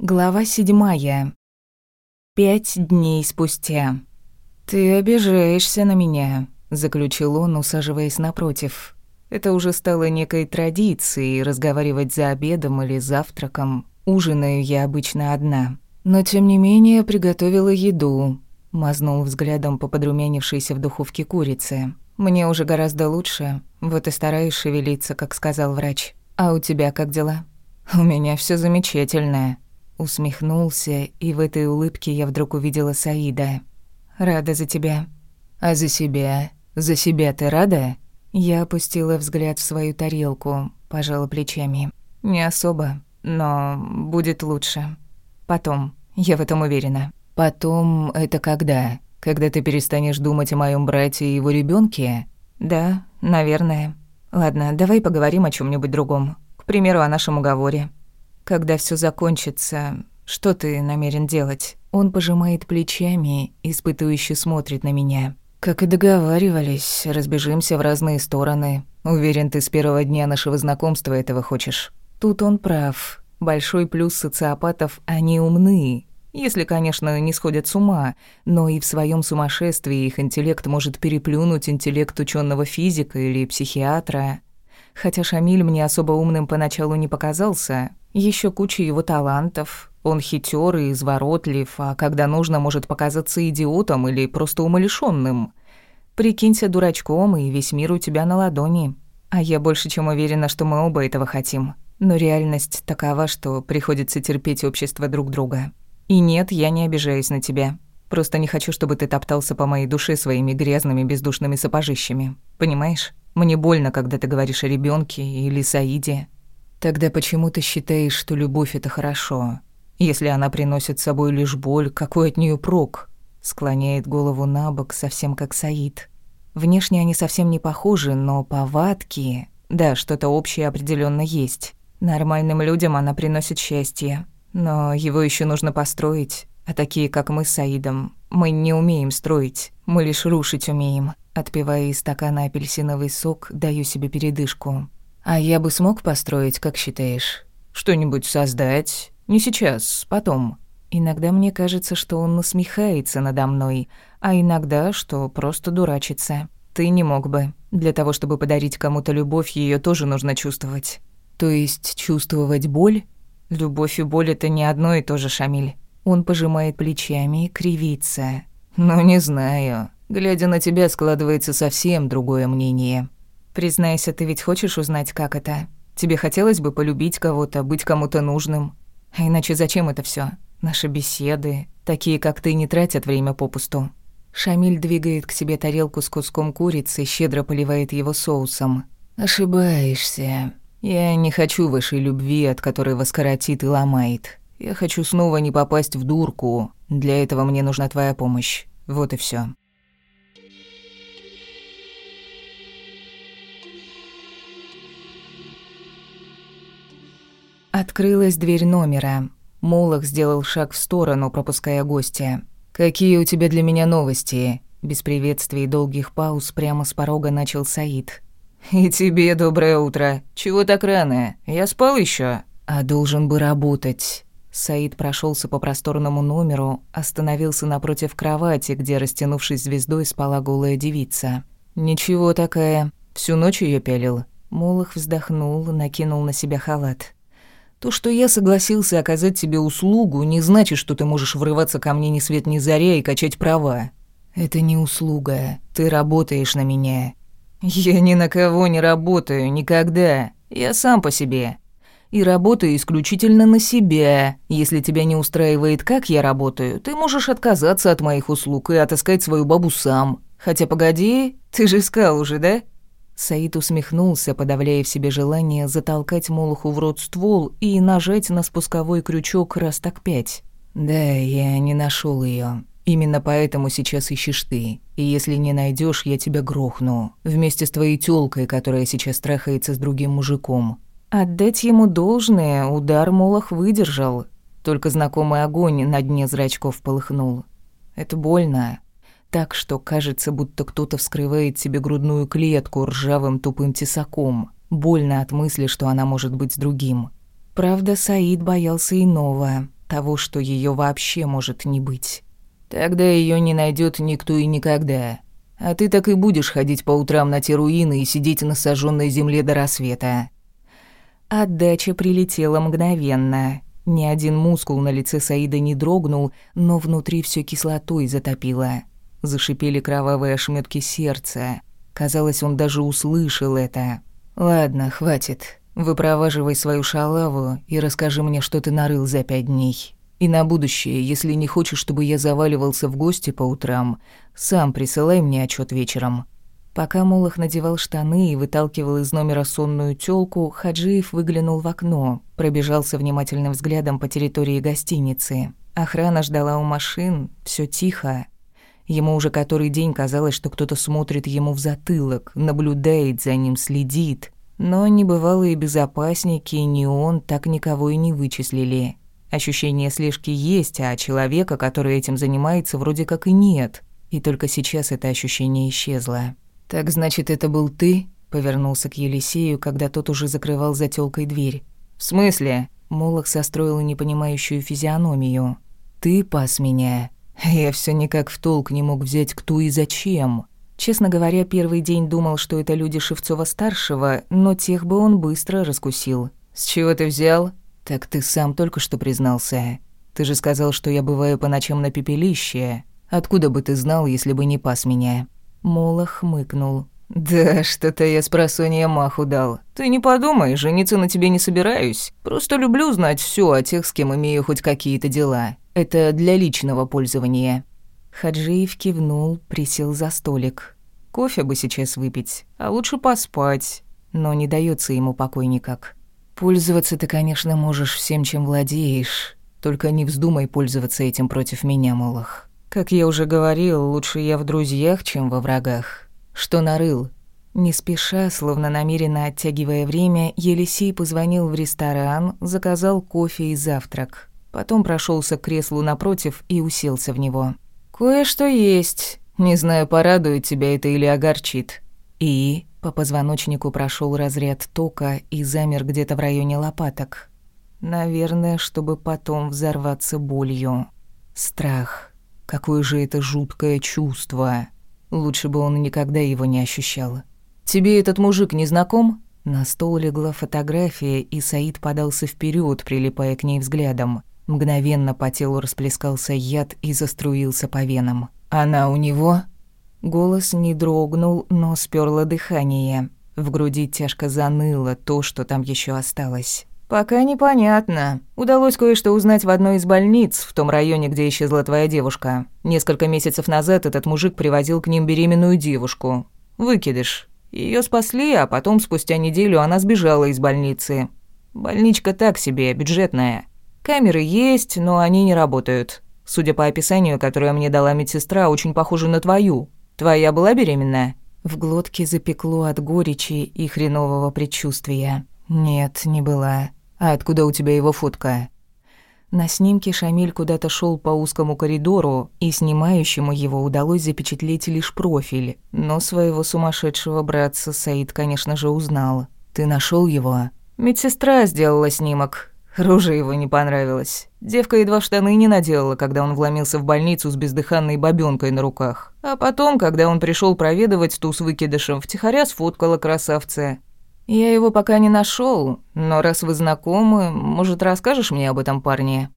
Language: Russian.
Глава седьмая. Пять дней спустя. «Ты обижаешься на меня», — заключил он, усаживаясь напротив. Это уже стало некой традицией разговаривать за обедом или завтраком. Ужинаю я обычно одна. Но тем не менее приготовила еду. Мазнул взглядом по подрумянившейся в духовке курице. «Мне уже гораздо лучше. Вот и стараюсь шевелиться, как сказал врач. А у тебя как дела?» «У меня все замечательное», Усмехнулся, и в этой улыбке я вдруг увидела Саида. «Рада за тебя». «А за себя? За себя ты рада?» Я опустила взгляд в свою тарелку, пожала плечами. «Не особо, но будет лучше. Потом, я в этом уверена». «Потом это когда? Когда ты перестанешь думать о моем брате и его ребенке? «Да, наверное. Ладно, давай поговорим о чем нибудь другом. К примеру, о нашем уговоре». Когда все закончится, что ты намерен делать? Он пожимает плечами, испытывающе смотрит на меня. Как и договаривались, разбежимся в разные стороны. Уверен, ты с первого дня нашего знакомства этого хочешь. Тут он прав. Большой плюс социопатов – они умны. Если, конечно, не сходят с ума, но и в своем сумасшествии их интеллект может переплюнуть интеллект ученого физика или психиатра. Хотя Шамиль мне особо умным поначалу не показался, еще куча его талантов. Он хитер и изворотлив, а когда нужно, может показаться идиотом или просто умалишенным. Прикинься дурачком, и весь мир у тебя на ладони. А я больше чем уверена, что мы оба этого хотим. Но реальность такова, что приходится терпеть общество друг друга. И нет, я не обижаюсь на тебя. Просто не хочу, чтобы ты топтался по моей душе своими грязными бездушными сапожищами. Понимаешь? Мне больно, когда ты говоришь о ребенке или Саиде. Тогда почему ты считаешь, что любовь это хорошо? Если она приносит с собой лишь боль, какой от нее прок? Склоняет голову на бок, совсем как Саид. Внешне они совсем не похожи, но повадки... Да, что-то общее определенно есть. Нормальным людям она приносит счастье. Но его еще нужно построить. А такие, как мы с Саидом, мы не умеем строить. Мы лишь рушить умеем. Отпивая из стакана апельсиновый сок, даю себе передышку. А я бы смог построить, как считаешь? Что-нибудь создать? Не сейчас, потом. Иногда мне кажется, что он насмехается надо мной, а иногда, что просто дурачится. Ты не мог бы. Для того, чтобы подарить кому-то любовь, ее тоже нужно чувствовать. То есть чувствовать боль? Любовь и боль — это не одно и то же, Шамиль. Он пожимает плечами и кривится. Ну, не знаю. Глядя на тебя, складывается совсем другое мнение. Признайся, ты ведь хочешь узнать, как это? Тебе хотелось бы полюбить кого-то, быть кому-то нужным? А иначе зачем это все? Наши беседы, такие, как ты, не тратят время попусту. Шамиль двигает к себе тарелку с куском курицы, щедро поливает его соусом. Ошибаешься. Я не хочу вашей любви, от которой вас коротит и ломает. Я хочу снова не попасть в дурку. Для этого мне нужна твоя помощь. Вот и все. Открылась дверь номера. Молох сделал шаг в сторону, пропуская гостя. «Какие у тебя для меня новости?» Без приветствий и долгих пауз прямо с порога начал Саид. «И тебе доброе утро. Чего так рано? Я спал еще. «А должен бы работать». Саид прошелся по просторному номеру, остановился напротив кровати, где, растянувшись звездой, спала голая девица. «Ничего такая. Всю ночь ее пялил». Молох вздохнул, накинул на себя халат. То, что я согласился оказать тебе услугу, не значит, что ты можешь врываться ко мне ни свет ни заря и качать права. Это не услуга. Ты работаешь на меня. Я ни на кого не работаю, никогда. Я сам по себе. И работаю исключительно на себя. Если тебя не устраивает, как я работаю, ты можешь отказаться от моих услуг и отыскать свою бабу сам. Хотя погоди, ты же искал уже, да? Саид усмехнулся, подавляя в себе желание затолкать Молоху в рот ствол и нажать на спусковой крючок раз так пять. «Да, я не нашел ее. Именно поэтому сейчас ищешь ты. И если не найдешь, я тебя грохну. Вместе с твоей тёлкой, которая сейчас трахается с другим мужиком». Отдать ему должное, удар Молох выдержал. Только знакомый огонь на дне зрачков полыхнул. Это больно так, что кажется, будто кто-то вскрывает себе грудную клетку ржавым тупым тесаком. Больно от мысли, что она может быть другим. Правда, Саид боялся иного. того, что ее вообще может не быть. Тогда ее не найдет никто и никогда. А ты так и будешь ходить по утрам на те руины и сидеть на сожженной земле до рассвета. Отдача прилетела мгновенно. Ни один мускул на лице Саида не дрогнул, но внутри все кислотой затопило. Зашипели кровавые ошметки сердца. Казалось, он даже услышал это. «Ладно, хватит. Выпроваживай свою шалаву и расскажи мне, что ты нарыл за пять дней. И на будущее, если не хочешь, чтобы я заваливался в гости по утрам, сам присылай мне отчет вечером». Пока Молох надевал штаны и выталкивал из номера сонную тёлку, Хаджиев выглянул в окно, пробежался внимательным взглядом по территории гостиницы. Охрана ждала у машин, все тихо. Ему уже который день казалось, что кто-то смотрит ему в затылок, наблюдает за ним, следит. Но небывалые безопасники, ни он, так никого и не вычислили. Ощущение слежки есть, а человека, который этим занимается, вроде как и нет. И только сейчас это ощущение исчезло. «Так значит, это был ты?» — повернулся к Елисею, когда тот уже закрывал за тёлкой дверь. «В смысле?» — Молох состроил непонимающую физиономию. «Ты пас меня. Я всё никак в толк не мог взять, кто и зачем». Честно говоря, первый день думал, что это люди Шевцова-старшего, но тех бы он быстро раскусил. «С чего ты взял?» «Так ты сам только что признался. Ты же сказал, что я бываю по ночам на пепелище. Откуда бы ты знал, если бы не пас меня?» Молох хмыкнул. «Да, что-то я с просонья маху дал. Ты не подумай, жениться на тебе не собираюсь. Просто люблю знать все о тех, с кем имею хоть какие-то дела. Это для личного пользования». Хаджиев кивнул, присел за столик. Кофе бы сейчас выпить, а лучше поспать. Но не дается ему покой никак. Пользоваться ты, конечно, можешь всем, чем владеешь. Только не вздумай пользоваться этим против меня, Молох. Как я уже говорил, лучше я в друзьях, чем во врагах. Что нарыл? Не спеша, словно намеренно оттягивая время, Елисей позвонил в ресторан, заказал кофе и завтрак. Потом прошелся к креслу напротив и уселся в него. «Кое-что есть. Не знаю, порадует тебя это или огорчит». И по позвоночнику прошел разряд тока и замер где-то в районе лопаток. Наверное, чтобы потом взорваться болью. Страх. Какое же это жуткое чувство. Лучше бы он никогда его не ощущал. «Тебе этот мужик не знаком?» На стол легла фотография, и Саид подался вперед, прилипая к ней взглядом. Мгновенно по телу расплескался яд и заструился по венам. «Она у него?» Голос не дрогнул, но сперло дыхание. В груди тяжко заныло то, что там еще осталось. «Пока непонятно. Удалось кое-что узнать в одной из больниц, в том районе, где исчезла твоя девушка. Несколько месяцев назад этот мужик привозил к ним беременную девушку. Выкидыш. Ее спасли, а потом, спустя неделю, она сбежала из больницы. Больничка так себе, бюджетная. Камеры есть, но они не работают. Судя по описанию, которое мне дала медсестра, очень похоже на твою. Твоя была беременная?» В глотке запекло от горечи и хренового предчувствия. «Нет, не была. А откуда у тебя его фотка? На снимке Шамиль куда-то шел по узкому коридору, и снимающему его удалось запечатлеть лишь профиль. Но своего сумасшедшего братца Саид, конечно же, узнал. Ты нашел его? Медсестра сделала снимок. Рожа его не понравилась. Девка едва штаны не наделала, когда он вломился в больницу с бездыханной бабёнкой на руках. А потом, когда он пришел проведывать ту с выкидышем, втихаря сфоткала красавца. «Я его пока не нашел, но раз вы знакомы, может, расскажешь мне об этом парне?»